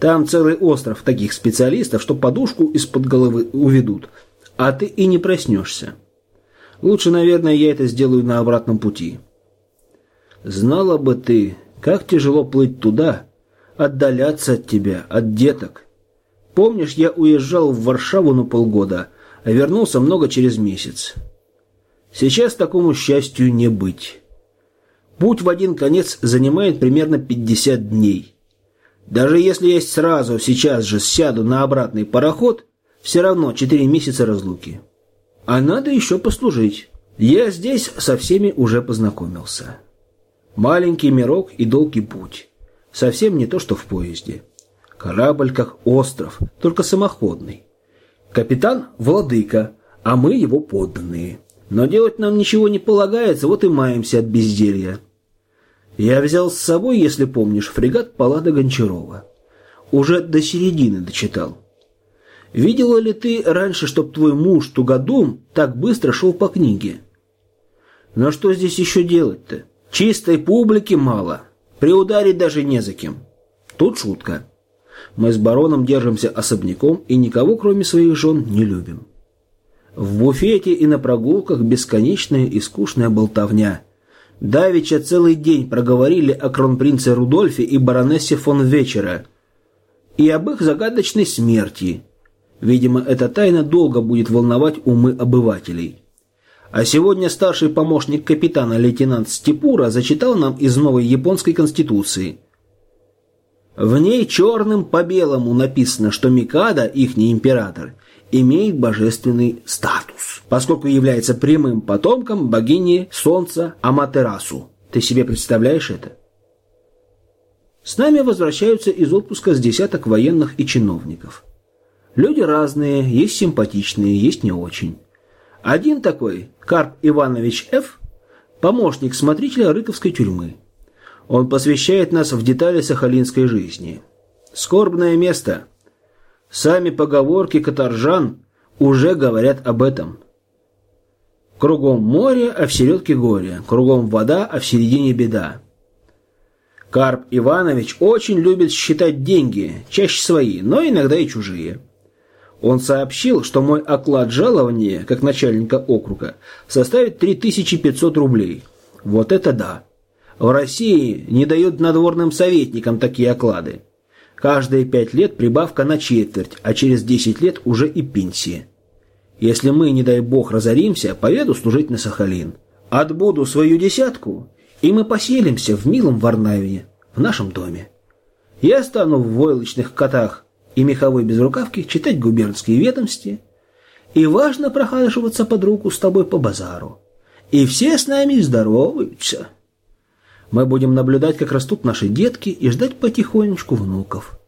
Там целый остров таких специалистов, что подушку из-под головы уведут, а ты и не проснешься. Лучше, наверное, я это сделаю на обратном пути». Знала бы ты, как тяжело плыть туда, отдаляться от тебя, от деток. Помнишь, я уезжал в Варшаву на полгода, а вернулся много через месяц. Сейчас такому счастью не быть. Путь в один конец занимает примерно 50 дней. Даже если я сразу, сейчас же сяду на обратный пароход, все равно 4 месяца разлуки. А надо еще послужить. Я здесь со всеми уже познакомился. Маленький мирок и долгий путь. Совсем не то, что в поезде. Корабль как остров, только самоходный. Капитан – владыка, а мы его подданные. Но делать нам ничего не полагается, вот и маемся от безделья. Я взял с собой, если помнишь, фрегат Паллада Гончарова. Уже до середины дочитал. Видела ли ты раньше, чтоб твой муж Тугодум так быстро шел по книге? Но что здесь еще делать-то? Чистой публики мало. Приударить даже не за кем. Тут шутка. Мы с бароном держимся особняком и никого, кроме своих жен, не любим. В буфете и на прогулках бесконечная и скучная болтовня. Давича целый день проговорили о кронпринце Рудольфе и баронессе фон Вечера и об их загадочной смерти. Видимо, эта тайна долго будет волновать умы обывателей. А сегодня старший помощник капитана лейтенант Степура зачитал нам из новой японской конституции. В ней черным по белому написано, что Микада, ихний император, имеет божественный статус, поскольку является прямым потомком богини Солнца Аматерасу. Ты себе представляешь это? С нами возвращаются из отпуска с десяток военных и чиновников. Люди разные, есть симпатичные, есть не очень. Один такой, Карп Иванович Ф., помощник смотрителя Рыковской тюрьмы. Он посвящает нас в детали сахалинской жизни. Скорбное место. Сами поговорки каторжан уже говорят об этом. Кругом море, а в середке горе. Кругом вода, а в середине беда. Карп Иванович очень любит считать деньги, чаще свои, но иногда и чужие. Он сообщил, что мой оклад жалования, как начальника округа, составит 3500 рублей. Вот это да! В России не дают надворным советникам такие оклады. Каждые пять лет прибавка на четверть, а через 10 лет уже и пенсия. Если мы, не дай бог, разоримся, поеду служить на Сахалин. Отбуду свою десятку, и мы поселимся в милом Варнавине, в нашем доме. Я стану в войлочных котах и меховой безрукавке читать губернские ведомости, и важно прохаживаться под руку с тобой по базару. И все с нами здороваются. Мы будем наблюдать, как растут наши детки, и ждать потихонечку внуков.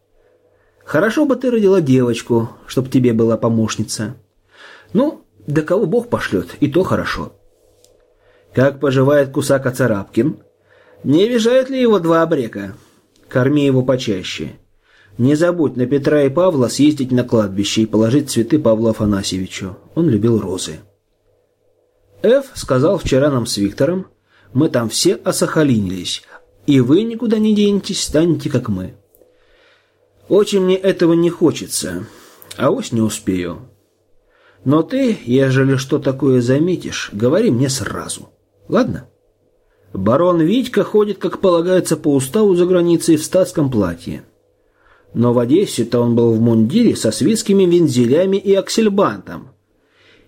Хорошо бы ты родила девочку, чтоб тебе была помощница. Ну, да кого Бог пошлет, и то хорошо. Как поживает Кусака Царапкин? Не вижают ли его два обрека? Корми его почаще. Не забудь на Петра и Павла съездить на кладбище и положить цветы Павлу Афанасьевичу. Он любил розы. Ф сказал вчера нам с Виктором, мы там все осахалинились, и вы никуда не денетесь, станете как мы. Очень мне этого не хочется, а ось не успею. Но ты, ежели что такое заметишь, говори мне сразу. Ладно? Барон Витька ходит, как полагается по уставу за границей в статском платье. Но в Одессе-то он был в мундире со свитскими вензелями и аксельбантом.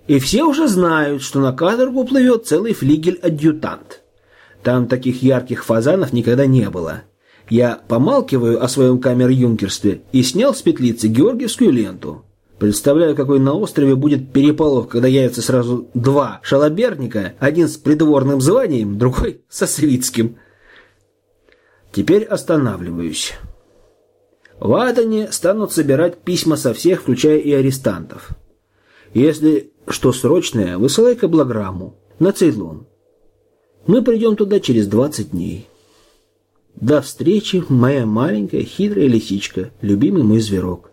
И все уже знают, что на каторгу плывет целый флигель-адъютант. Там таких ярких фазанов никогда не было. Я помалкиваю о своем камер-юнкерстве и снял с петлицы георгиевскую ленту. Представляю, какой на острове будет переполох, когда явятся сразу два шалоберника, один с придворным званием, другой со свитским. Теперь останавливаюсь. В Адане станут собирать письма со всех, включая и арестантов. Если что срочное, высылай каблограмму на Цейлон. Мы придем туда через 20 дней. До встречи, моя маленькая хитрая лисичка, любимый мой зверок.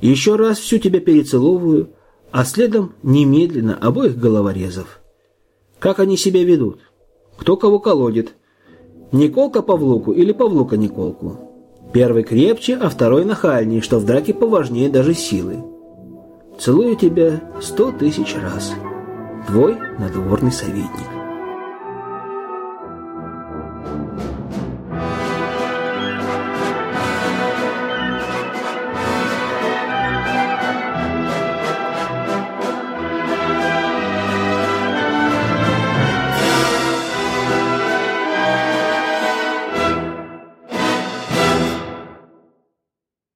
Еще раз всю тебя перецеловываю, а следом немедленно обоих головорезов. Как они себя ведут? Кто кого колодит? Николка Павлуку или Павлука Николку? Первый крепче, а второй нахальнее, что в драке поважнее даже силы. Целую тебя сто тысяч раз. Твой надворный советник.